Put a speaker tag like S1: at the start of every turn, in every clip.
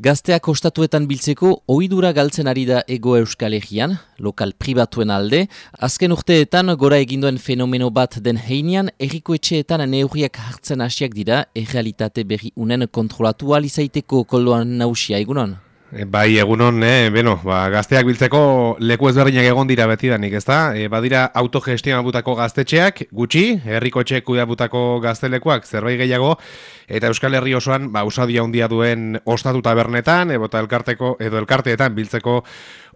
S1: Gazteak ostatuetan biltzeko ohidura galtzen ari da ego euskal egian, lokal pribatuen alde. Azken urteetan gora eginduen fenomeno bat den heinean, erriko etxeetan neurriak hartzen hasiak dira, errealitate berri unen kontrolatu alizaiteko koldoan nausia egunon.
S2: E, bai, egunon, eh, beno, ba, gazteak biltzeko leku ezberdinak egon dira beti danik, ezta? E, badira autogestion butako gaztetxeak, gutxi, herriko etxe kuda butako gaztelekuak, zerbait gehiago, eta Euskal Herri osoan, ba, usadia handia duen ostatu tabernetan, ebota elkarteko, edo elkarteetan biltzeko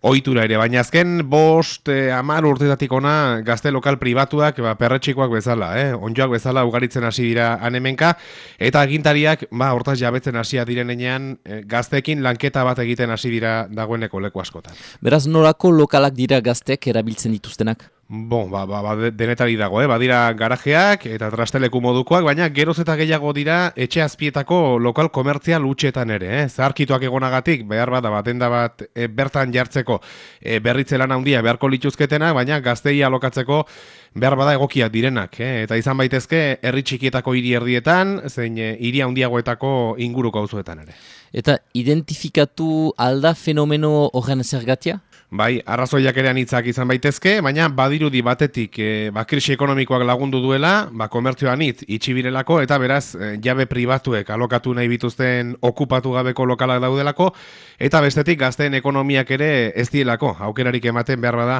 S2: ohitura ere, baina azken bost, eh, amar urtetatik ona gazte lokal pribatuak, ba, perretxikoak bezala, eh? onjoak bezala ugaritzen hasi dira anemenka, eta agintariak, ba, hortaz jabetzen hasia direnean, eh, gazteekin lanketa bat egiten hasi dira dagoeneko leku askotan.
S1: Beraz, norako lokalak dira gazteek erabiltzen dituztenak?
S2: Bon, ba, ba, ba, denetari dago, eh? badira garajeak eta trasteleku modukoak, baina geroz eta gehiago dira etxe azpietako lokal komertzial utxetan ere. Eh? Zaharkituak egonagatik, behar bada bat, enda bat e, bertan jartzeko e, berritze lan handia beharko lituzketena, baina gaztei alokatzeko behar bada egokiak direnak. Eh? Eta izan baitezke, herri txikietako hiri erdietan, zein e, hiri handiagoetako inguruko auzuetan ere.
S1: Eta identifikatu alda fenomeno horren zergatia?
S2: Bai, arrazoiak ere anitzak izan baitezke, baina badirudi batetik e, ba, krisi ekonomikoak lagundu duela, ba, komertzioan hitz itxibirelako, eta beraz, e, jabe pribatuek alokatu nahi bituzten okupatu gabeko lokalak daudelako, eta bestetik gazteen ekonomiak ere ez dielako, aukerarik ematen behar bada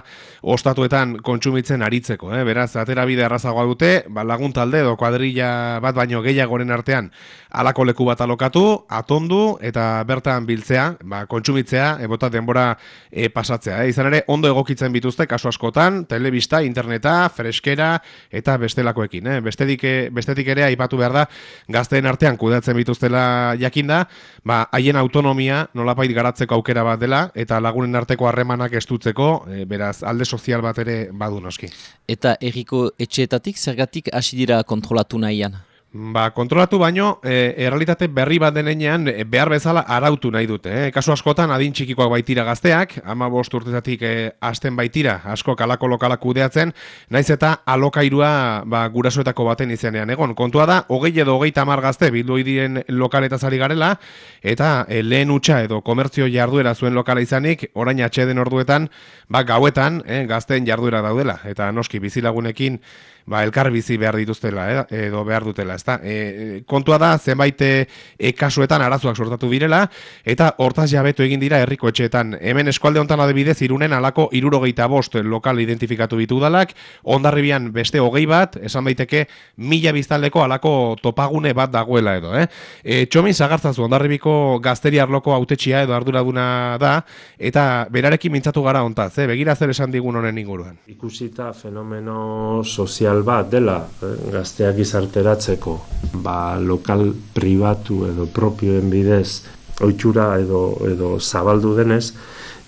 S2: ostatuetan kontsumitzen aritzeko. Eh? Beraz, atera bide arrazagoa dute, ba, lagun talde edo kuadrilla bat baino gehiagoren artean alako leku bat alokatu, atondu, eta bertan biltzea, ba, kontsumitzea, ebota denbora e, pasatzen Eh? Izan ere, ondo egokitzen bituzte kasu askotan, telebista, interneta, freskera eta bestelakoekin. Eh? Bestetik, e, bestetik ere, aipatu behar da, gazteen artean kudatzen bituztela jakinda, ba, haien autonomia nolapait garatzeko aukera bat dela, eta lagunen arteko harremanak estutzeko, e, beraz, alde sozial bat ere badu noski.
S1: Eta erriko etxeetatik, zergatik hasi dira kontrolatu nahian?
S2: Ba, kontrolatu baino, e, errealitate berri bat denean e, behar bezala arautu nahi dute. Eh? Kasu askotan, adin txikikoak baitira gazteak, ama bost urtezatik e, hasten baitira, asko kalako lokalak kudeatzen, naiz eta alokairua ba, gurasoetako baten izenean egon. Kontua da, hogei edo hogei tamar gazte bildu idien lokaleta zari garela, eta e, lehen utxa edo komertzio jarduera zuen lokala izanik, orain atxeden orduetan, ba, gauetan, eh, gazteen jarduera daudela. Eta noski, bizilagunekin, ba, elkar bizi behar dituztela, eh, edo behar dutela, ezta? E, kontua da, zenbait e, kasuetan arazoak sortatu direla, eta hortaz jabetu egin dira herriko etxeetan. Hemen eskualde hontan adibidez, irunen alako irurogeita bost lokal identifikatu bitu dalak, ondarribian beste hogei bat, esan baiteke mila biztaldeko alako topagune bat dagoela edo, eh? E, txomin zagartzazu, ondarribiko gazteri arloko autetxia edo arduraduna da, eta berarekin mintzatu gara ontaz, eh? begira zer esan digun honen inguruan.
S3: Ikusita fenomeno sozial sozial bat dela eh, gazteak izarteratzeko ba, lokal pribatu edo propioen bidez oitxura edo, edo zabaldu denez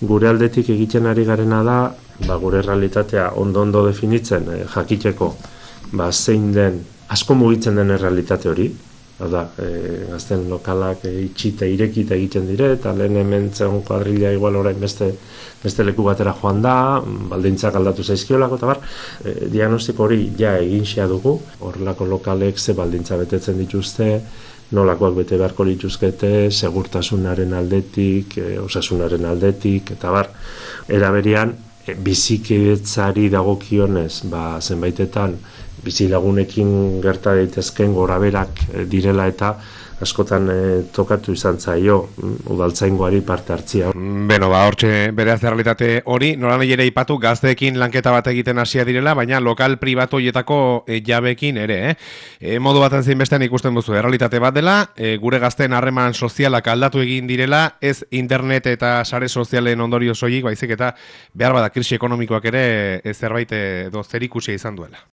S3: gure aldetik egiten ari garena da ba, gure realitatea ondo ondo definitzen eh, jakiteko ba, zein den asko mugitzen den realitate hori Hau da, e, gazten lokalak e, itxita irekita egiten dire, eta lehen hemen zegoen kuadrilla igual orain beste, beste leku batera joan da, baldintzak aldatu zaizkiolako, eta bar, e, diagnostiko hori ja egin xea dugu, horrelako lokalek ze baldintza betetzen dituzte, nolakoak bete beharko lituzkete, segurtasunaren aldetik, e, osasunaren aldetik, eta bar, eraberian, e, bizikidetzari dagokionez, ba, zenbaitetan, bizilagunekin gerta daitezken goraberak eh, direla eta askotan e, tokatu izan zaio mm, udaltzaingoari parte hartzia.
S2: Beno, ba, hortxe bere realitate hori, noran ere ipatu gazteekin lanketa bat egiten hasia direla, baina lokal pribatu hoietako e, jabekin ere, eh? E, modu baten zein bestean ikusten duzu, errealitate bat dela, e, gure gazten harreman sozialak aldatu egin direla, ez internet eta sare sozialen ondorio soilik, baizik eta behar bada krisi ekonomikoak ere zerbait edo zer izan duela.